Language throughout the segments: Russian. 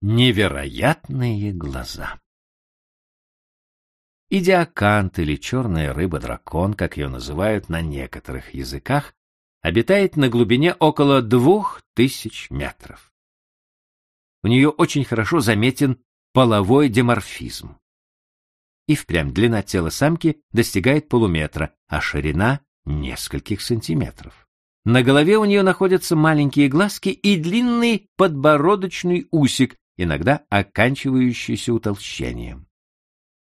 Невероятные глаза. Идиакант или черная рыба-дракон, как ее называют на некоторых языках, обитает на глубине около двух тысяч метров. У нее очень хорошо заметен половой деморфизм. И впрямь длина тела самки достигает полуметра, а ширина — нескольких сантиметров. На голове у нее находятся маленькие глазки и длинный подбородочный усик, иногда оканчивающийся утолщением.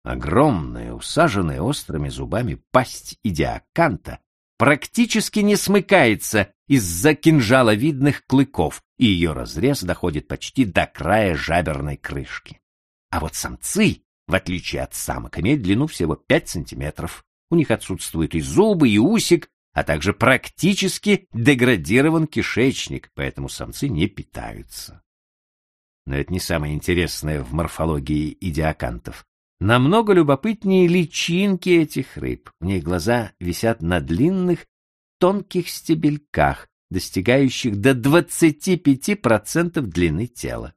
Огромная, усаженная острыми зубами пасть идиаканта практически не смыкается из-за кинжаловидных клыков, и ее разрез доходит почти до края жаберной крышки. А вот самцы, в отличие от самок, имеют длину всего 5 сантиметров. У них отсутствуют и зубы, и усик, а также практически деградирован кишечник, поэтому самцы не питаются. Но это не самое интересное в морфологии идиокантов. Намного любопытнее личинки этих рыб. У них глаза висят на длинных, тонких стебельках, достигающих до 25% длины тела.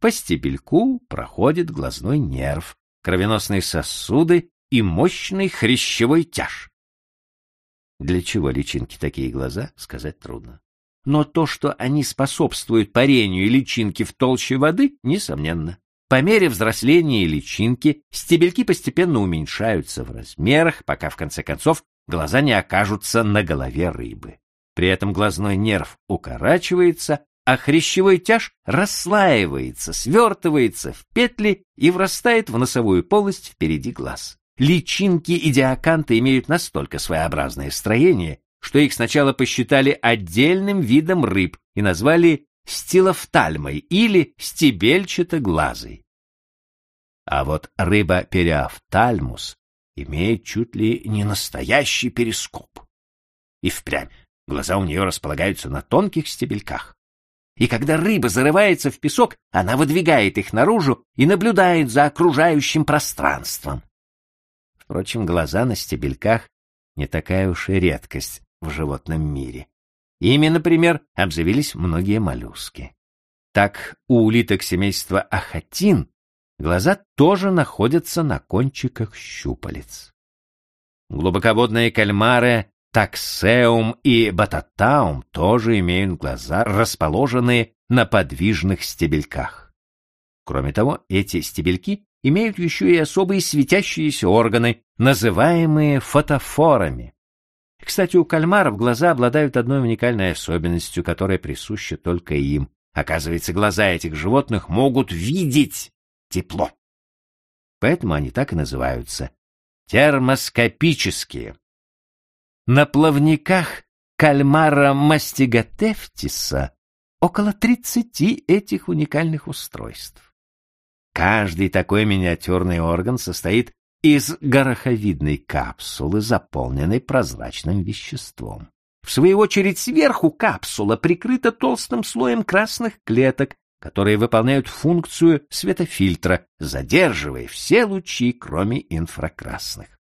По стебельку проходит глазной нерв, кровеносные сосуды и мощный хрящевой тяж. Для чего личинки такие глаза, сказать трудно но то, что они способствуют парению личинки в толще воды, несомненно. По мере взросления личинки стебельки постепенно уменьшаются в размерах, пока в конце концов глаза не окажутся на голове рыбы. При этом глазной нерв укорачивается, а хрящевой тяж расслаивается, свертывается в петли и врастает в носовую полость впереди глаз. Личинки и диаканты имеют настолько своеобразное строение, что их сначала посчитали отдельным видом рыб и назвали стилофтальмой или стебельчатоглазой. А вот рыба периофтальмус имеет чуть ли не настоящий перископ. И впрямь глаза у нее располагаются на тонких стебельках. И когда рыба зарывается в песок, она выдвигает их наружу и наблюдает за окружающим пространством. Впрочем, глаза на стебельках не такая уж и редкость в животном мире. Ими, например, обзавелись многие моллюски. Так у улиток семейства ахатин глаза тоже находятся на кончиках щупалец. Глубоководные кальмары таксеум и бататаум тоже имеют глаза, расположенные на подвижных стебельках. Кроме того, эти стебельки имеют еще и особые светящиеся органы, называемые фотофорами. Кстати, у кальмаров глаза обладают одной уникальной особенностью, которая присуща только им. Оказывается, глаза этих животных могут видеть тепло. Поэтому они так и называются термоскопические. На плавниках кальмара мастигатефтиса около 30 этих уникальных устройств. Каждый такой миниатюрный орган состоит из гороховидной капсулы, заполненной прозрачным веществом. В свою очередь, сверху капсула прикрыта толстым слоем красных клеток, которые выполняют функцию светофильтра, задерживая все лучи, кроме инфракрасных.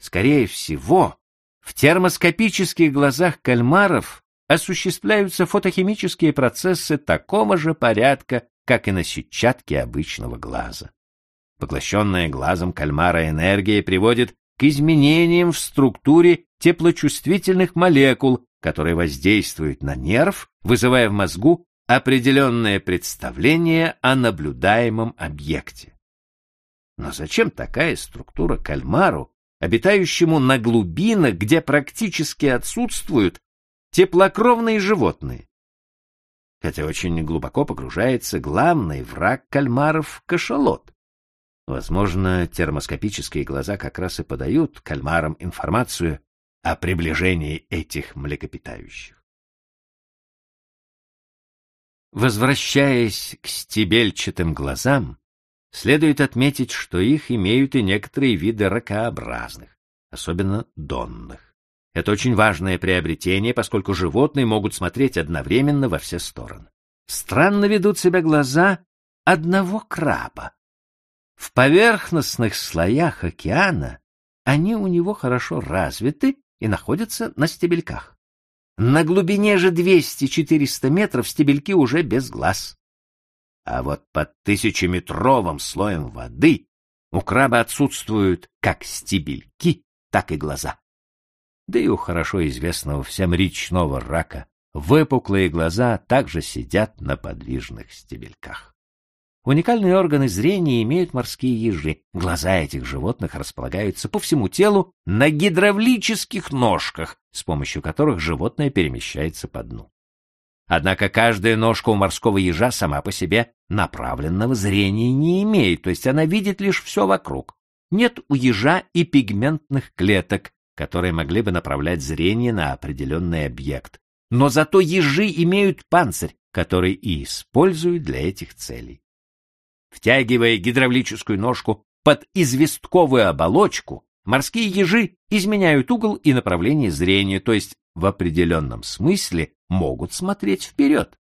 Скорее всего, в термоскопических глазах кальмаров осуществляются фотохимические процессы такого же порядка, как и на сетчатке обычного глаза. Поглощенная глазом кальмара энергия приводит к изменениям в структуре теплочувствительных молекул, которые воздействуют на нерв, вызывая в мозгу определенное представление о наблюдаемом объекте. Но зачем такая структура кальмару, обитающему на глубинах, где практически отсутствуют теплокровные животные? Хотя очень глубоко погружается главный враг кальмаров — кашалот. Возможно, термоскопические глаза как раз и подают кальмарам информацию о приближении этих млекопитающих. Возвращаясь к стебельчатым глазам, следует отметить, что их имеют и некоторые виды ракообразных, особенно донных. Это очень важное приобретение, поскольку животные могут смотреть одновременно во все стороны. Странно ведут себя глаза одного краба, в поверхностных слоях океана они у него хорошо развиты и находятся на стебельках. На глубине же 200-400 метров стебельки уже без глаз. А вот под тысячеметровым слоем воды у краба отсутствуют как стебельки, так и глаза. Да и у хорошо известного всем речного рака выпуклые глаза также сидят на подвижных стебельках. Уникальные органы зрения имеют морские ежи. Глаза этих животных располагаются по всему телу на гидравлических ножках, с помощью которых животное перемещается по дну. Однако каждая ножка у морского ежа сама по себе направленного зрения не имеет, то есть она видит лишь все вокруг. Нет у ежа и пигментных клеток, которые могли бы направлять зрение на определенный объект. Но зато ежи имеют панцирь, который и используют для этих целей. Втягивая гидравлическую ножку под известковую оболочку, морские ежи изменяют угол и направление зрения, то есть в определенном смысле могут смотреть вперед.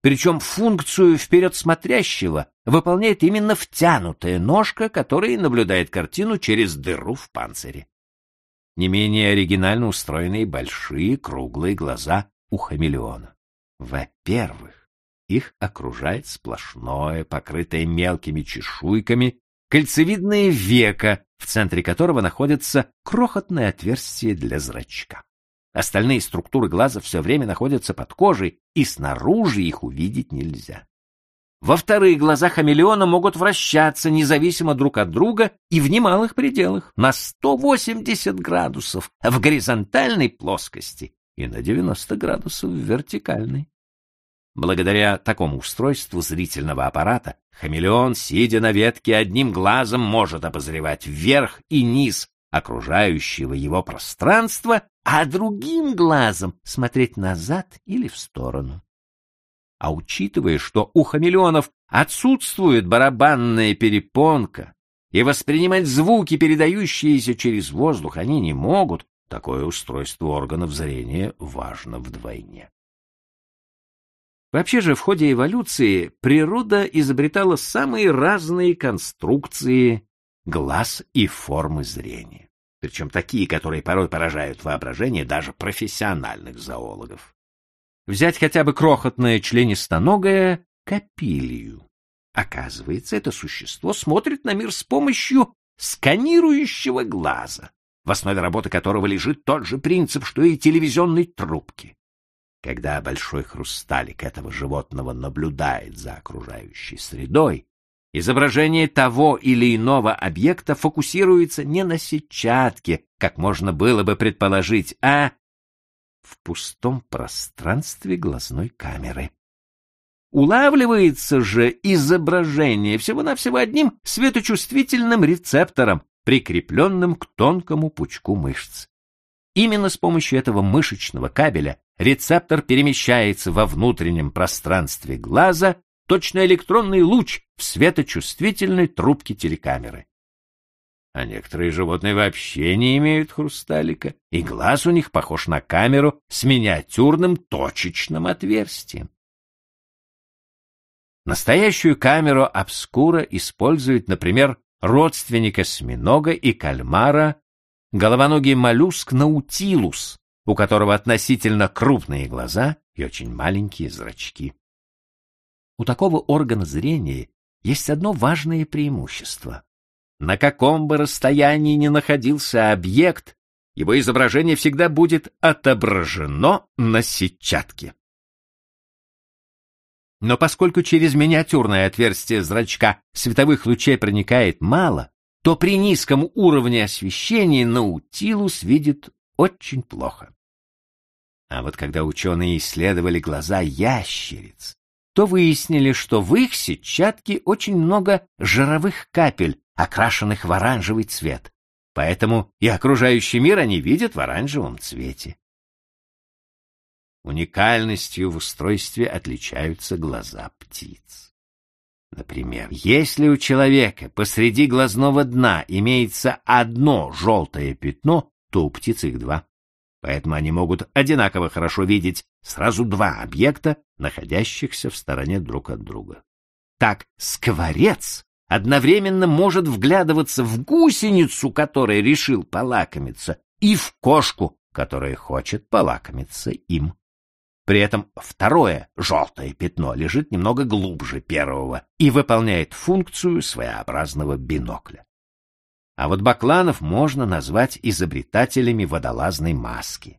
Причем функцию вперед смотрящего выполняет именно втянутая ножка, которая наблюдает картину через дыру в панцире. Не менее оригинально устроены большие круглые глаза у хамелеона. Во-первых, их окружает сплошное, покрытое мелкими чешуйками, кольцевидное веко, в центре которого находится крохотное отверстие для зрачка. Остальные структуры глаза все время находятся под кожей, и снаружи их увидеть нельзя. Во-вторых, глаза хамелеона могут вращаться независимо друг от друга и в немалых пределах, на 180 градусов в горизонтальной плоскости и на 90 градусов в вертикальной. Благодаря такому устройству зрительного аппарата хамелеон, сидя на ветке, одним глазом может обозревать вверх и низ окружающего его пространства, а другим глазом смотреть назад или в сторону. А учитывая, что у хамелеонов отсутствует барабанная перепонка, и воспринимать звуки, передающиеся через воздух, они не могут, такое устройство органов зрения важно вдвойне. Вообще же в ходе эволюции природа изобретала самые разные конструкции глаз и формы зрения. Причем такие, которые порой поражают воображение даже профессиональных зоологов. Взять хотя бы крохотное членистоногое капилью. Оказывается, это существо смотрит на мир с помощью сканирующего глаза, в основе работы которого лежит тот же принцип, что и телевизионной трубки. Когда большой хрусталик этого животного наблюдает за окружающей средой, Изображение того или иного объекта фокусируется не на сетчатке, как можно было бы предположить, а в пустом пространстве глазной камеры. Улавливается же изображение всего-навсего одним светочувствительным рецептором, прикрепленным к тонкому пучку мышц. Именно с помощью этого мышечного кабеля рецептор перемещается во внутреннем пространстве глаза точно электронный луч в светочувствительной трубке телекамеры. А некоторые животные вообще не имеют хрусталика, и глаз у них похож на камеру с миниатюрным точечным отверстием. Настоящую камеру обскура использует, например, родственник осьминога и кальмара, головоногий моллюск наутилус, у которого относительно крупные глаза и очень маленькие зрачки. У такого органа зрения есть одно важное преимущество. На каком бы расстоянии ни находился объект, его изображение всегда будет отображено на сетчатке. Но поскольку через миниатюрное отверстие зрачка световых лучей проникает мало, то при низком уровне освещения наутилус видит очень плохо. А вот когда ученые исследовали глаза ящериц, то выяснили, что в их сетчатке очень много жировых капель, окрашенных в оранжевый цвет. Поэтому и окружающий мир они видят в оранжевом цвете. Уникальностью в устройстве отличаются глаза птиц. Например, если у человека посреди глазного дна имеется одно желтое пятно, то у птиц их два поэтому они могут одинаково хорошо видеть сразу два объекта, находящихся в стороне друг от друга. Так скворец одновременно может вглядываться в гусеницу, которая решил полакомиться, и в кошку, которая хочет полакомиться им. При этом второе желтое пятно лежит немного глубже первого и выполняет функцию своеобразного бинокля. А вот Бакланов можно назвать изобретателями водолазной маски.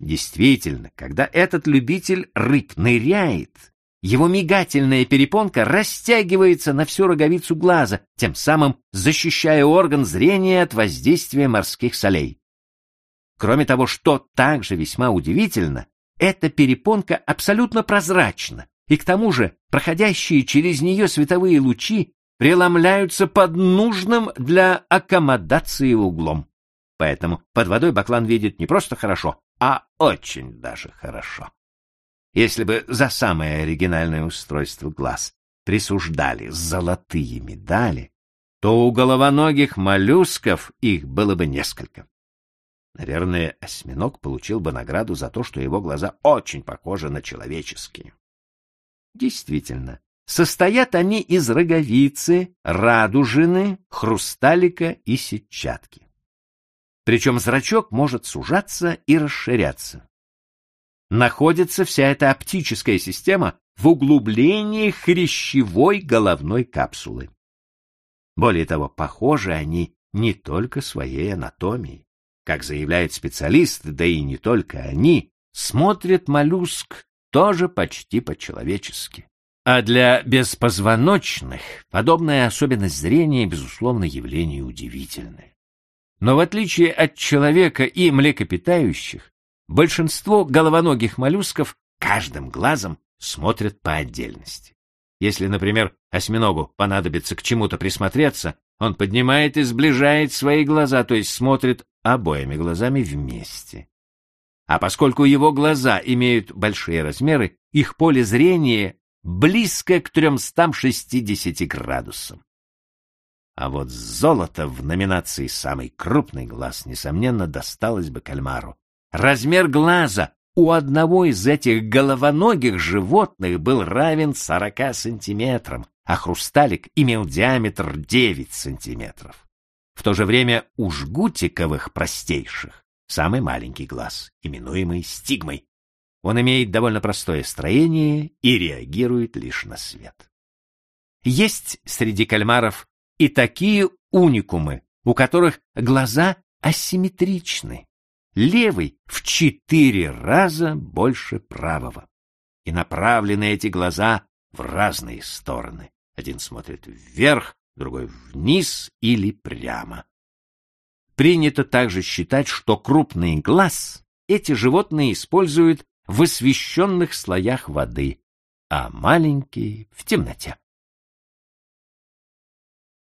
Действительно, когда этот любитель рыб ныряет, его мигательная перепонка растягивается на всю роговицу глаза, тем самым защищая орган зрения от воздействия морских солей. Кроме того, что также весьма удивительно, эта перепонка абсолютно прозрачна, и к тому же проходящие через нее световые лучи преломляются под нужным для аккомодации углом. Поэтому под водой баклан видит не просто хорошо, а очень даже хорошо. Если бы за самое оригинальное устройство глаз присуждали золотые медали, то у головоногих моллюсков их было бы несколько. Наверное, осьминог получил бы награду за то, что его глаза очень похожи на человеческие. Действительно, состоят они из роговицы, радужины, хрусталика и сетчатки. Причем зрачок может сужаться и расширяться. Находится вся эта оптическая система в углублении хрящевой головной капсулы. Более того, похожи они не только своей анатомией. Как заявляют специалисты, да и не только они, смотрит моллюск тоже почти по-человечески. А для беспозвоночных подобная особенность зрения, безусловно, явление удивительное. Но в отличие от человека и млекопитающих, большинство головоногих моллюсков каждым глазом смотрят по отдельности. Если, например, осьминогу понадобится к чему-то присмотреться, он поднимает и сближает свои глаза, то есть смотрит обоими глазами вместе. А поскольку его глаза имеют большие размеры, их поле зрения близко к 360 градусам. А вот золото в номинации «Самый крупный глаз» несомненно досталось бы кальмару. Размер глаза у одного из этих головоногих животных был равен 40 сантиметрам, а хрусталик имел диаметр 9 сантиметров. В то же время у жгутиковых простейших самый маленький глаз, именуемый стигмой. Он имеет довольно простое строение и реагирует лишь на свет. Есть среди кальмаров и такие уникумы, у которых глаза асимметричны. Левый в четыре раза больше правого. И направлены эти глаза в разные стороны. Один смотрит вверх, другой вниз или прямо. Принято также считать, что крупный глаз эти животные используют в освещенных слоях воды, а маленький — в темноте.